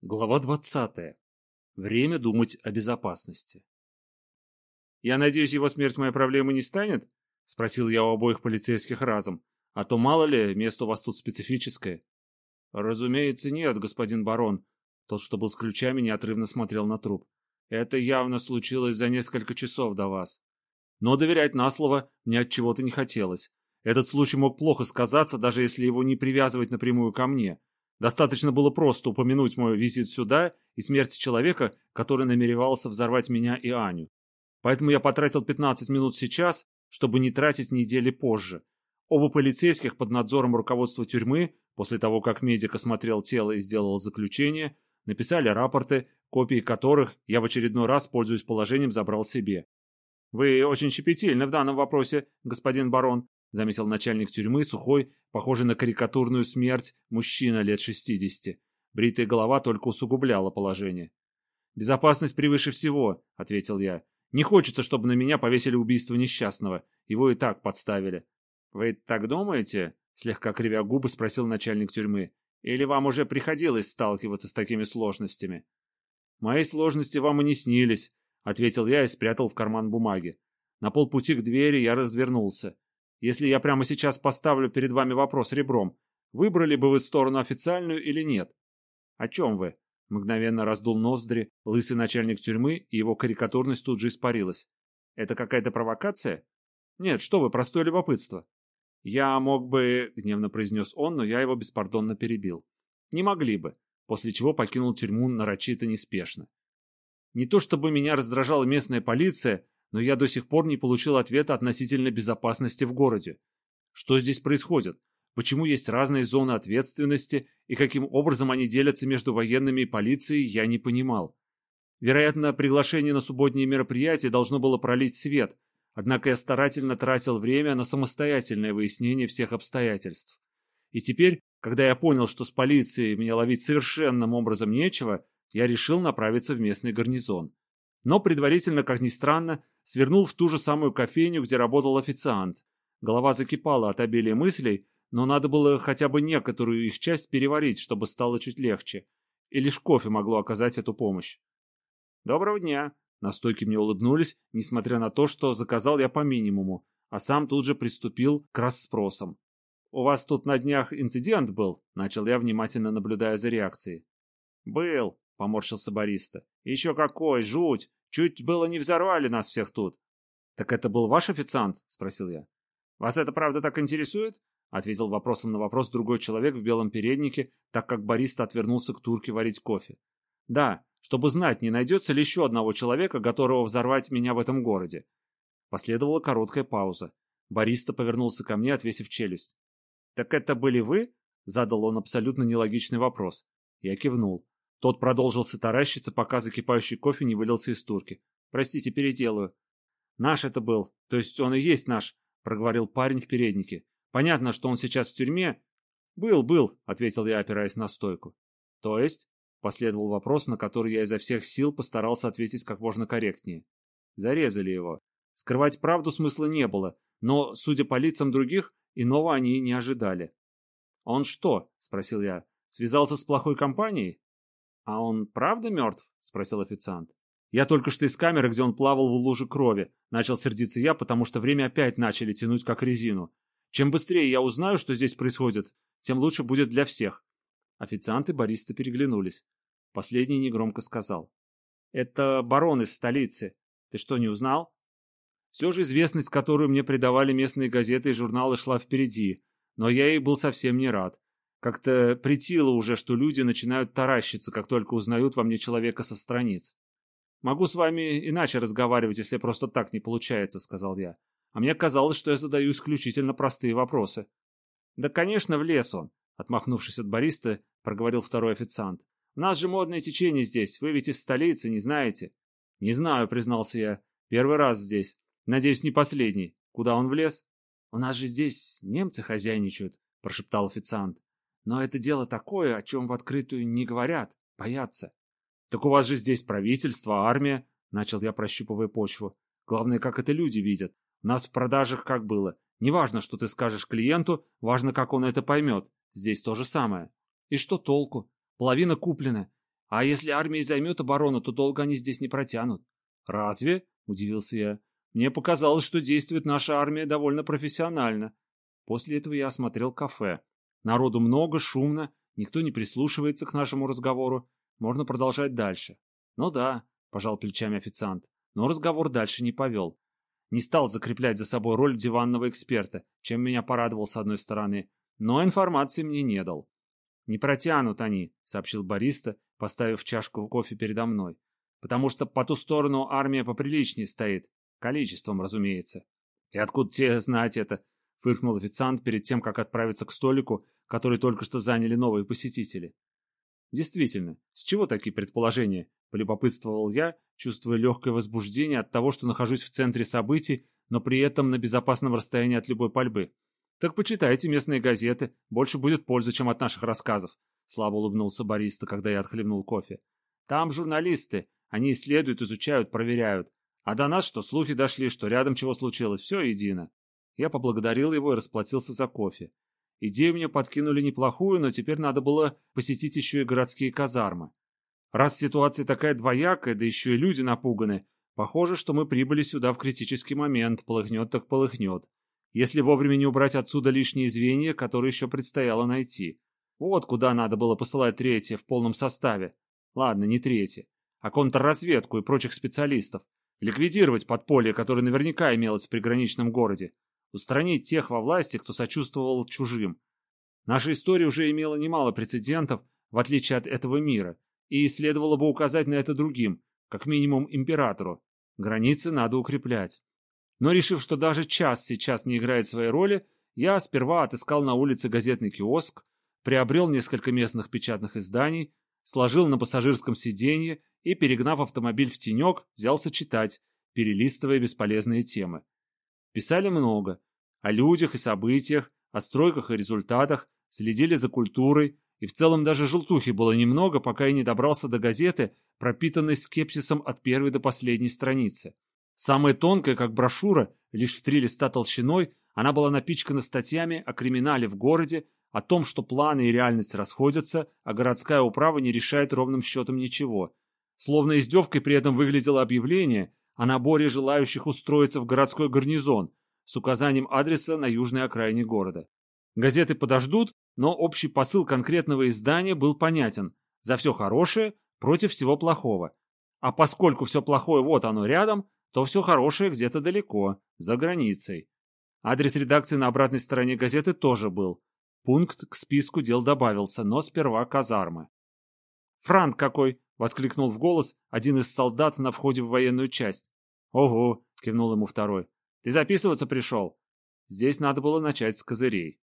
Глава 20. Время думать о безопасности. «Я надеюсь, его смерть моей проблемой не станет?» — спросил я у обоих полицейских разом. «А то, мало ли, место у вас тут специфическое». «Разумеется, нет, господин барон». Тот, что был с ключами, неотрывно смотрел на труп. «Это явно случилось за несколько часов до вас». Но доверять на слово мне от чего-то не хотелось. Этот случай мог плохо сказаться, даже если его не привязывать напрямую ко мне. Достаточно было просто упомянуть мой визит сюда и смерть человека, который намеревался взорвать меня и Аню. Поэтому я потратил 15 минут сейчас, чтобы не тратить недели позже. Оба полицейских под надзором руководства тюрьмы, после того, как медик осмотрел тело и сделал заключение, написали рапорты, копии которых я в очередной раз, пользуясь положением, забрал себе. «Вы очень щепетильны в данном вопросе, господин барон», — заметил начальник тюрьмы, сухой, похожий на карикатурную смерть, мужчина лет шестидесяти. Бритая голова только усугубляла положение. «Безопасность превыше всего», — ответил я. «Не хочется, чтобы на меня повесили убийство несчастного. Его и так подставили». «Вы так думаете?» — слегка кривя губы спросил начальник тюрьмы. «Или вам уже приходилось сталкиваться с такими сложностями?» «Мои сложности вам и не снились», — ответил я и спрятал в карман бумаги. На полпути к двери я развернулся. Если я прямо сейчас поставлю перед вами вопрос ребром, выбрали бы вы сторону официальную или нет? О чем вы? Мгновенно раздул ноздри лысый начальник тюрьмы, и его карикатурность тут же испарилась. Это какая-то провокация? Нет, что вы, простое любопытство. Я мог бы, гневно произнес он, но я его беспардонно перебил. Не могли бы, после чего покинул тюрьму нарочито неспешно. Не то чтобы меня раздражала местная полиция, но я до сих пор не получил ответа относительно безопасности в городе. Что здесь происходит? Почему есть разные зоны ответственности и каким образом они делятся между военными и полицией, я не понимал. Вероятно, приглашение на субботние мероприятия должно было пролить свет, однако я старательно тратил время на самостоятельное выяснение всех обстоятельств. И теперь, когда я понял, что с полицией меня ловить совершенным образом нечего, я решил направиться в местный гарнизон. Но предварительно, как ни странно, свернул в ту же самую кофейню, где работал официант. Голова закипала от обилия мыслей, но надо было хотя бы некоторую их часть переварить, чтобы стало чуть легче. И лишь кофе могло оказать эту помощь. «Доброго дня!» На стойке мне улыбнулись, несмотря на то, что заказал я по минимуму, а сам тут же приступил к расспросам. «У вас тут на днях инцидент был?» — начал я, внимательно наблюдая за реакцией. «Был», — поморщился бариста. «Еще какой, жуть! Чуть было не взорвали нас всех тут. Так это был ваш официант? Спросил я. Вас это правда так интересует? Ответил вопросом на вопрос другой человек в белом переднике, так как бариста отвернулся к турке варить кофе. Да, чтобы знать, не найдется ли еще одного человека, готового взорвать меня в этом городе. Последовала короткая пауза. Бариста повернулся ко мне, отвесив челюсть. «Так это были вы?» — задал он абсолютно нелогичный вопрос. Я кивнул. Тот продолжился таращиться, пока закипающий кофе не вылился из турки. «Простите, переделаю». «Наш это был, то есть он и есть наш», — проговорил парень в переднике. «Понятно, что он сейчас в тюрьме?» «Был, был», — ответил я, опираясь на стойку. «То есть?» — последовал вопрос, на который я изо всех сил постарался ответить как можно корректнее. Зарезали его. Скрывать правду смысла не было, но, судя по лицам других, иного они не ожидали. «Он что?» — спросил я. «Связался с плохой компанией?» «А он правда мертв?» — спросил официант. «Я только что из камеры, где он плавал в луже крови», — начал сердиться я, потому что время опять начали тянуть как резину. «Чем быстрее я узнаю, что здесь происходит, тем лучше будет для всех». Официанты бариста переглянулись. Последний негромко сказал. «Это барон из столицы. Ты что, не узнал?» Все же известность, которую мне придавали местные газеты и журналы, шла впереди, но я ей был совсем не рад. Как-то притило уже, что люди начинают таращиться, как только узнают во мне человека со страниц. «Могу с вами иначе разговаривать, если просто так не получается», — сказал я. «А мне казалось, что я задаю исключительно простые вопросы». «Да, конечно, в лес он», — отмахнувшись от бариста, проговорил второй официант. «У нас же модное течение здесь, вы ведь из столицы, не знаете?» «Не знаю», — признался я. «Первый раз здесь. Надеюсь, не последний. Куда он влез?» «У нас же здесь немцы хозяйничают», — прошептал официант. Но это дело такое, о чем в открытую не говорят, боятся. Так у вас же здесь правительство, армия, начал я, прощупывая почву. Главное, как это люди видят. Нас в продажах как было. Неважно, что ты скажешь клиенту, важно, как он это поймет. Здесь то же самое. И что толку? Половина куплена. А если армия займет оборону, то долго они здесь не протянут. Разве? Удивился я. Мне показалось, что действует наша армия довольно профессионально. После этого я осмотрел кафе. Народу много, шумно, никто не прислушивается к нашему разговору. Можно продолжать дальше. Ну да, пожал плечами официант, но разговор дальше не повел. Не стал закреплять за собой роль диванного эксперта, чем меня порадовал с одной стороны, но информации мне не дал. «Не протянут они», — сообщил бариста, поставив чашку кофе передо мной. «Потому что по ту сторону армия поприличнее стоит. Количеством, разумеется». «И откуда тебе знать это?» — фыркнул официант перед тем, как отправиться к столику, который только что заняли новые посетители. «Действительно, с чего такие предположения?» — полюбопытствовал я, чувствуя легкое возбуждение от того, что нахожусь в центре событий, но при этом на безопасном расстоянии от любой пальбы. «Так почитайте местные газеты, больше будет пользы, чем от наших рассказов», — слабо улыбнулся бариста, когда я отхлебнул кофе. «Там журналисты, они исследуют, изучают, проверяют. А до нас что, слухи дошли, что рядом чего случилось, все едино». Я поблагодарил его и расплатился за кофе. Идею мне подкинули неплохую, но теперь надо было посетить еще и городские казармы. Раз ситуация такая двоякая, да еще и люди напуганы, похоже, что мы прибыли сюда в критический момент, полыхнет так полыхнет если вовремя не убрать отсюда лишние звенья, которые еще предстояло найти. Вот куда надо было посылать третье в полном составе. Ладно, не третье, а контрразведку и прочих специалистов. Ликвидировать подполье, которое наверняка имелось в приграничном городе. Устранить тех во власти, кто сочувствовал чужим. Наша история уже имела немало прецедентов, в отличие от этого мира, и следовало бы указать на это другим, как минимум императору. Границы надо укреплять. Но решив, что даже час сейчас не играет своей роли, я сперва отыскал на улице газетный киоск, приобрел несколько местных печатных изданий, сложил на пассажирском сиденье и, перегнав автомобиль в тенек, взялся читать, перелистывая бесполезные темы. Писали много. О людях и событиях, о стройках и результатах, следили за культурой, и в целом даже желтухи было немного, пока я не добрался до газеты, пропитанной скепсисом от первой до последней страницы. Самая тонкая, как брошюра, лишь в три листа толщиной, она была напичкана статьями о криминале в городе, о том, что планы и реальность расходятся, а городская управа не решает ровным счетом ничего. Словно издевкой при этом выглядело объявление о наборе желающих устроиться в городской гарнизон с указанием адреса на южной окраине города. Газеты подождут, но общий посыл конкретного издания был понятен. За все хорошее против всего плохого. А поскольку все плохое вот оно рядом, то все хорошее где-то далеко, за границей. Адрес редакции на обратной стороне газеты тоже был. Пункт к списку дел добавился, но сперва казармы. «Франк какой!» — воскликнул в голос один из солдат на входе в военную часть. «Ого!» — кивнул ему второй. «Ты записываться пришел?» Здесь надо было начать с козырей.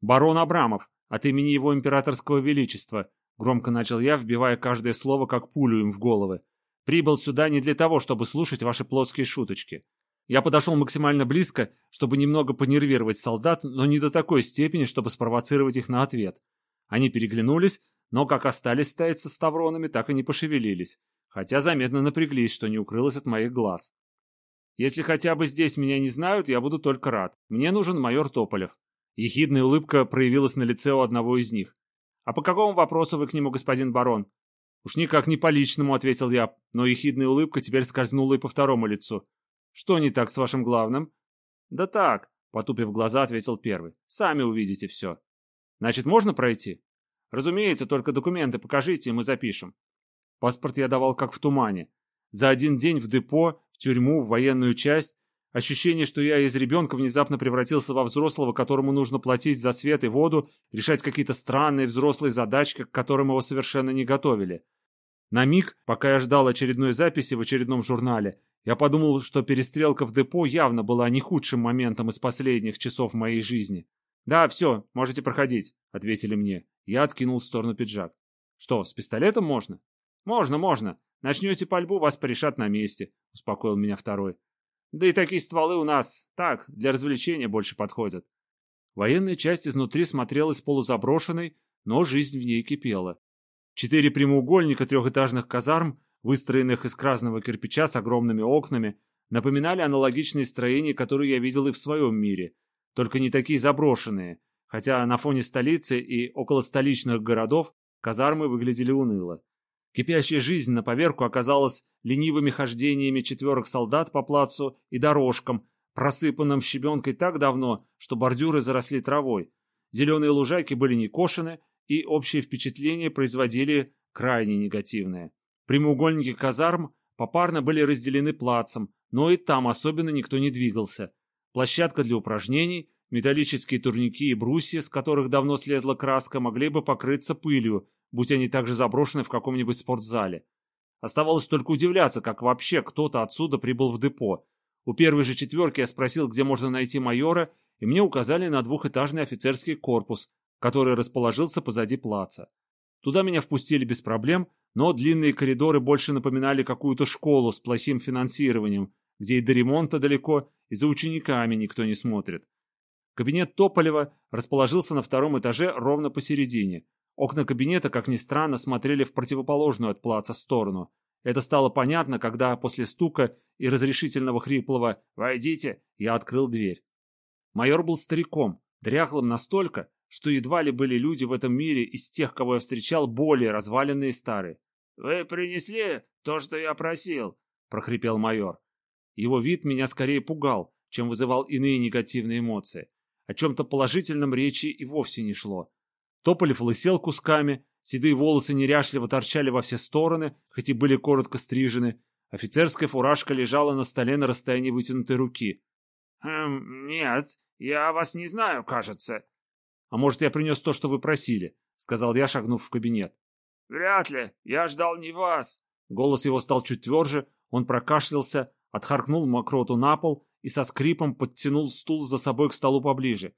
«Барон Абрамов, от имени его императорского величества», — громко начал я, вбивая каждое слово, как пулю им в головы. Прибыл сюда не для того, чтобы слушать ваши плоские шуточки. Я подошел максимально близко, чтобы немного понервировать солдат, но не до такой степени, чтобы спровоцировать их на ответ. Они переглянулись, но как остались стоять со ставронами, так и не пошевелились, хотя заметно напряглись, что не укрылось от моих глаз. Если хотя бы здесь меня не знают, я буду только рад. Мне нужен майор Тополев. Ехидная улыбка проявилась на лице у одного из них. «А по какому вопросу вы к нему, господин барон?» «Уж никак не по-личному», — ответил я, но ехидная улыбка теперь скользнула и по второму лицу. «Что не так с вашим главным?» «Да так», — потупив глаза, ответил первый. «Сами увидите все». «Значит, можно пройти?» «Разумеется, только документы покажите, и мы запишем». Паспорт я давал как в тумане. За один день в депо, в тюрьму, в военную часть. Ощущение, что я из ребенка внезапно превратился во взрослого, которому нужно платить за свет и воду, решать какие-то странные взрослые задачки, к которым его совершенно не готовили. На миг, пока я ждал очередной записи в очередном журнале, я подумал, что перестрелка в депо явно была не худшим моментом из последних часов моей жизни. «Да, все, можете проходить», — ответили мне. Я откинул в сторону пиджак. «Что, с пистолетом можно?» «Можно, можно. Начнете пальбу, вас порешат на месте», — успокоил меня второй. «Да и такие стволы у нас, так, для развлечения больше подходят». Военная часть изнутри смотрелась полузаброшенной, но жизнь в ней кипела. Четыре прямоугольника трехэтажных казарм, выстроенных из красного кирпича с огромными окнами, напоминали аналогичные строения, которые я видел и в своем мире, только не такие заброшенные, хотя на фоне столицы и околостоличных городов казармы выглядели уныло. Кипящая жизнь на поверку оказалась ленивыми хождениями четверок солдат по плацу и дорожкам, просыпанным щебенкой так давно, что бордюры заросли травой. Зеленые лужайки были не кошены, и общее впечатление производили крайне негативное. Прямоугольники казарм попарно были разделены плацем, но и там особенно никто не двигался. Площадка для упражнений, металлические турники и брусья, с которых давно слезла краска, могли бы покрыться пылью, будь они также заброшены в каком-нибудь спортзале. Оставалось только удивляться, как вообще кто-то отсюда прибыл в депо. У первой же четверки я спросил, где можно найти майора, и мне указали на двухэтажный офицерский корпус, который расположился позади плаца. Туда меня впустили без проблем, но длинные коридоры больше напоминали какую-то школу с плохим финансированием, где и до ремонта далеко, и за учениками никто не смотрит. Кабинет Тополева расположился на втором этаже ровно посередине. Окна кабинета, как ни странно, смотрели в противоположную от плаца сторону. Это стало понятно, когда после стука и разрешительного хриплого «Войдите!» я открыл дверь. Майор был стариком, дряхлым настолько, что едва ли были люди в этом мире из тех, кого я встречал, более разваленные и старые. «Вы принесли то, что я просил?» — прохрипел майор. Его вид меня скорее пугал, чем вызывал иные негативные эмоции. О чем-то положительном речи и вовсе не шло. Тополев лысел кусками, седые волосы неряшливо торчали во все стороны, хоть и были коротко стрижены. Офицерская фуражка лежала на столе на расстоянии вытянутой руки. «Хм, нет, я вас не знаю, кажется». «А может, я принес то, что вы просили?» — сказал я, шагнув в кабинет. «Вряд ли. Я ждал не вас». Голос его стал чуть тверже, он прокашлялся, отхаркнул мокроту на пол и со скрипом подтянул стул за собой к столу поближе.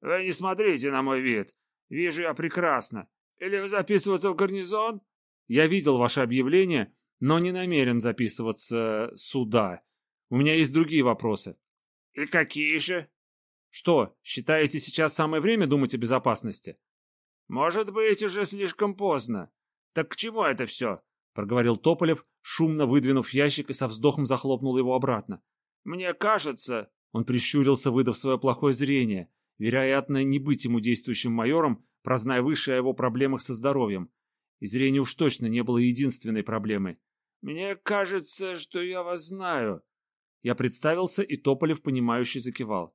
«Вы не смотрите на мой вид. Вижу я прекрасно. Или вы записываться в гарнизон?» «Я видел ваше объявление, но не намерен записываться сюда. У меня есть другие вопросы». «И какие же?» «Что, считаете сейчас самое время думать о безопасности?» «Может быть, уже слишком поздно. Так к чему это все?» — проговорил Тополев, шумно выдвинув ящик и со вздохом захлопнул его обратно. «Мне кажется...» — он прищурился, выдав свое плохое зрение. Вероятно, не быть ему действующим майором, прозная выше о его проблемах со здоровьем. И зрение уж точно не было единственной проблемой. «Мне кажется, что я вас знаю». Я представился, и Тополев, понимающий, закивал.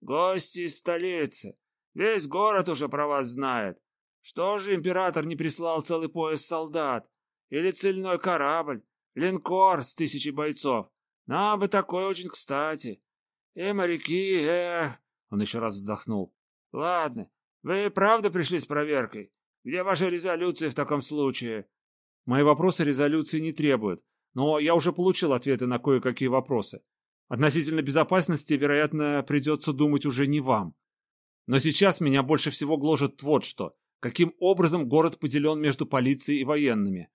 «Гости из столицы. Весь город уже про вас знает. Что же император не прислал целый пояс солдат? Или цельной корабль? Линкор с тысячей бойцов? Нам бы такой очень кстати. И моряки, эх...» Он еще раз вздохнул. «Ладно, вы правда пришли с проверкой? Где ваши резолюции в таком случае?» «Мои вопросы резолюции не требуют, но я уже получил ответы на кое-какие вопросы. Относительно безопасности, вероятно, придется думать уже не вам. Но сейчас меня больше всего гложет вот что каким образом город поделен между полицией и военными.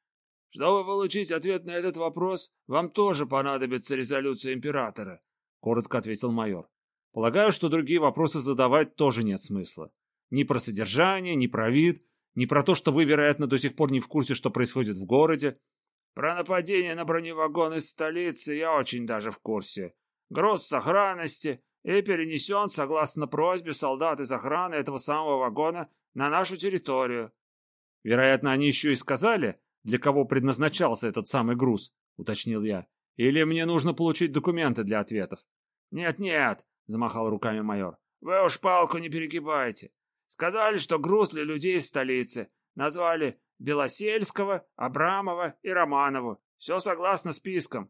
Чтобы получить ответ на этот вопрос, вам тоже понадобится резолюция императора, коротко ответил майор. Полагаю, что другие вопросы задавать тоже нет смысла. Ни про содержание, ни про вид, ни про то, что вы, вероятно, до сих пор не в курсе, что происходит в городе. Про нападение на броневагон из столицы я очень даже в курсе. Груз сохранности и перенесен, согласно просьбе солдат из охраны этого самого вагона, на нашу территорию. Вероятно, они еще и сказали, для кого предназначался этот самый груз, уточнил я. Или мне нужно получить документы для ответов? Нет-нет, замахал руками майор. Вы уж палку не перегибайте. Сказали, что груз для людей из столицы. Назвали Белосельского, Абрамова и Романову. Все согласно спискам.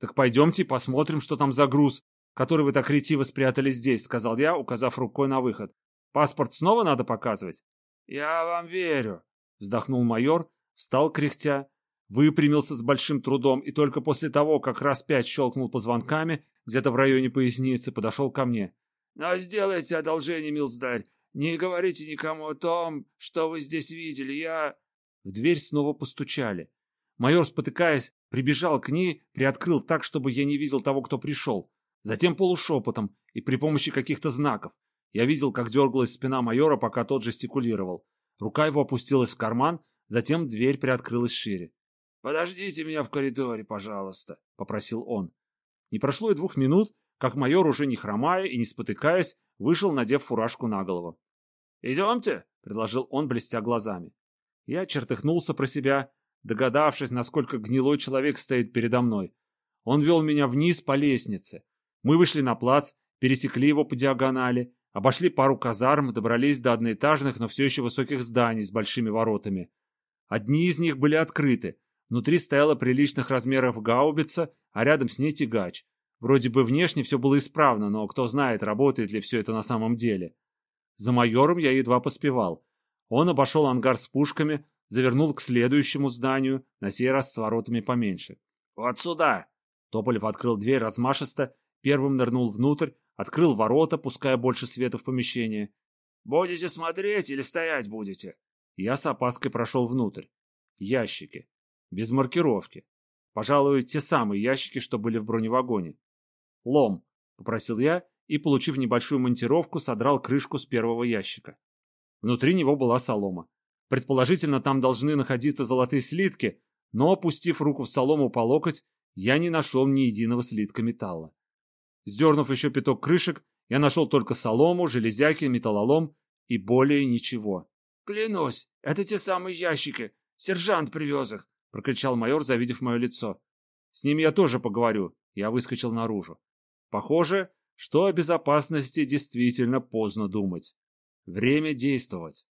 Так пойдемте посмотрим, что там за груз, который вы так ретиво спрятали здесь, сказал я, указав рукой на выход. Паспорт снова надо показывать? Я вам верю, вздохнул майор, встал кряхтя, выпрямился с большим трудом и только после того, как раз пять щелкнул позвонками, где-то в районе поясницы, подошел ко мне. «Но сделайте одолжение, милздарь, не говорите никому о том, что вы здесь видели, я...» В дверь снова постучали. Майор, спотыкаясь, прибежал к ней, приоткрыл так, чтобы я не видел того, кто пришел. Затем полушепотом и при помощи каких-то знаков. Я видел, как дергалась спина майора, пока тот жестикулировал. Рука его опустилась в карман, затем дверь приоткрылась шире. «Подождите меня в коридоре, пожалуйста», — попросил он. Не прошло и двух минут, как майор, уже не хромая и не спотыкаясь, вышел, надев фуражку на голову. «Идемте», — предложил он, блестя глазами. Я чертыхнулся про себя, догадавшись, насколько гнилой человек стоит передо мной. Он вел меня вниз по лестнице. Мы вышли на плац, пересекли его по диагонали, обошли пару казарм, добрались до одноэтажных, но все еще высоких зданий с большими воротами. Одни из них были открыты. Внутри стояла приличных размеров гаубица, а рядом с ней тягач. Вроде бы внешне все было исправно, но кто знает, работает ли все это на самом деле. За майором я едва поспевал. Он обошел ангар с пушками, завернул к следующему зданию, на сей раз с воротами поменьше. «Вот сюда!» Тополев открыл дверь размашисто, первым нырнул внутрь, открыл ворота, пуская больше света в помещение. «Будете смотреть или стоять будете?» Я с опаской прошел внутрь. Ящики. Без маркировки. Пожалуй, те самые ящики, что были в броневагоне. «Лом», — попросил я и, получив небольшую монтировку, содрал крышку с первого ящика. Внутри него была солома. Предположительно, там должны находиться золотые слитки, но, опустив руку в солому по локоть, я не нашел ни единого слитка металла. Сдернув еще пяток крышек, я нашел только солому, железяки, металлолом и более ничего. «Клянусь, это те самые ящики. Сержант привез их», — прокричал майор, завидев мое лицо. «С ним я тоже поговорю». Я выскочил наружу. Похоже, что о безопасности действительно поздно думать. Время действовать.